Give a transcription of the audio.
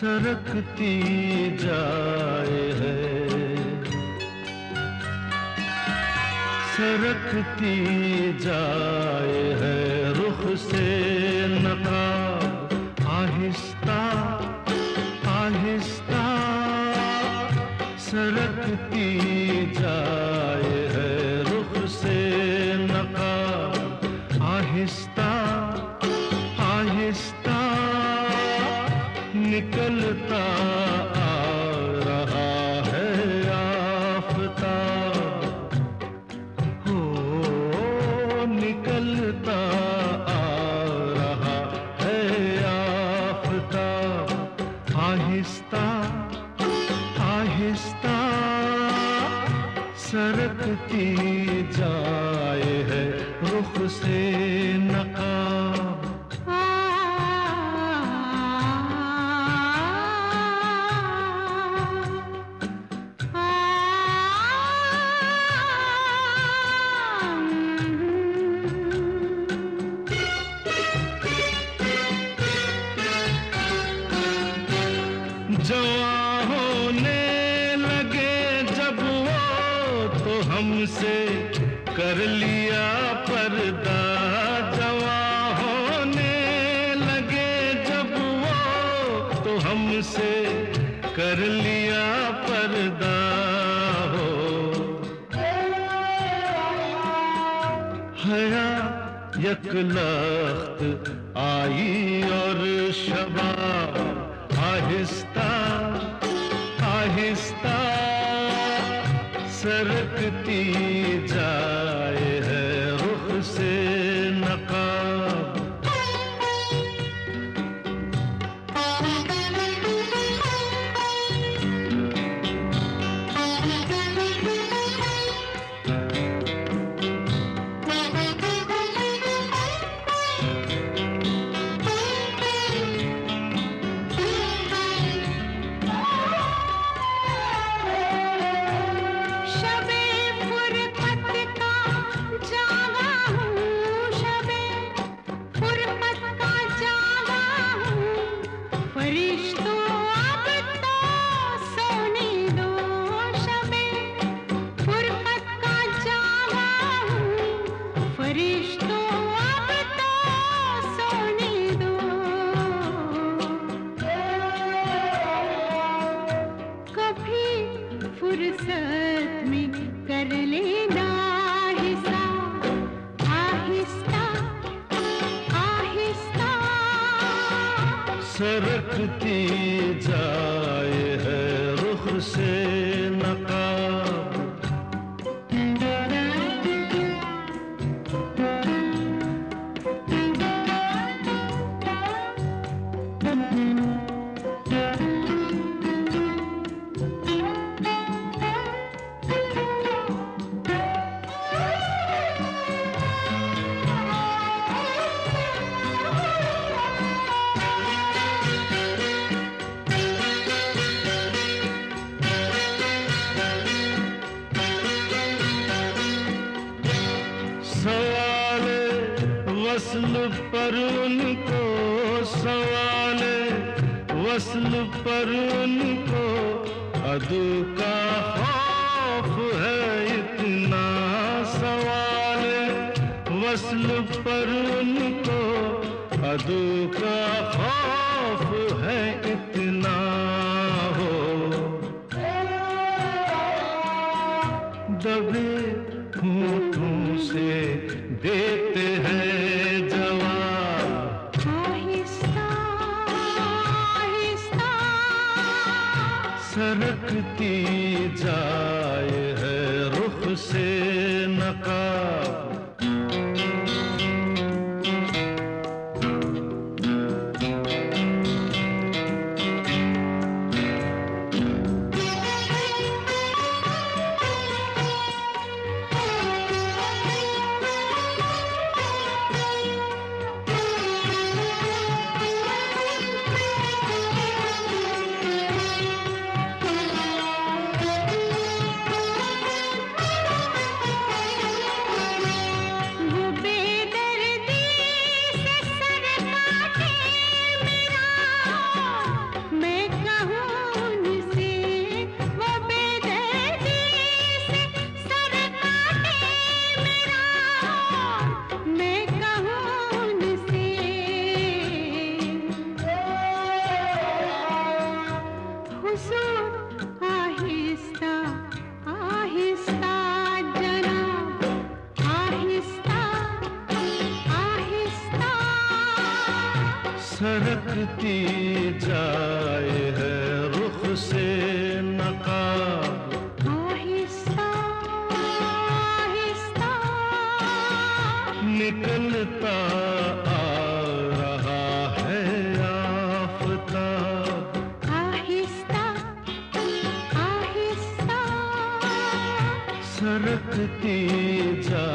सरकती जाए है। सरकती जाए है रुख से आहिस्ता आहिस्ता निकलता रहा है आफताब हो निकलता आ रहा है आफताब आहिस्ता आहिस्ता सरकती जाए है रुख से नकाब। जवां होने लगे जब तो हमसे कर लिया पर्दा जवां होने लगे जब वो तो हमसे कर लिया पर्दा हो। हया यकलख्त आई और शबाब आहिस्ता आहिस्ता। सरकती जाए सरकती जाए वस्ल पर उनको सवाल वसल पर उनको अदू का खौफ है, इतना सवाल वसल पर उनको अदू का खौफ है, इतना हो। दबे होठों से देते हैं जवाब आहिस्ता आहिस्ता। सरकती जाए है रुख से नकाब। सरकती जाए है रुख से नकाब। आहिस्ता आहिस्ता। निकलता आ रहा है आफताब आहिस्ता आहिस्ता। सरकती जा